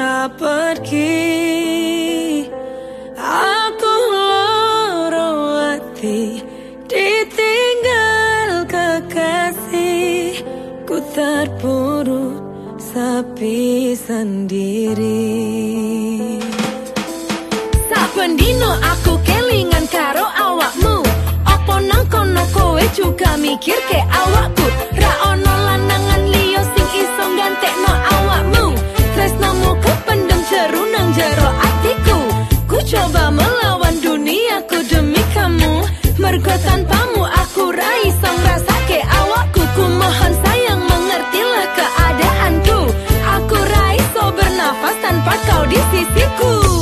Kau pergi. Aku lorong hati Ditinggal kekasih. Ku terpuruk sepi sendiri. Saben pendino aku kelingan karo awakmu. Opo nang kono kowe juga mikir ke Tepat kau di sisiku.